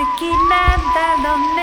敵なんだろうね。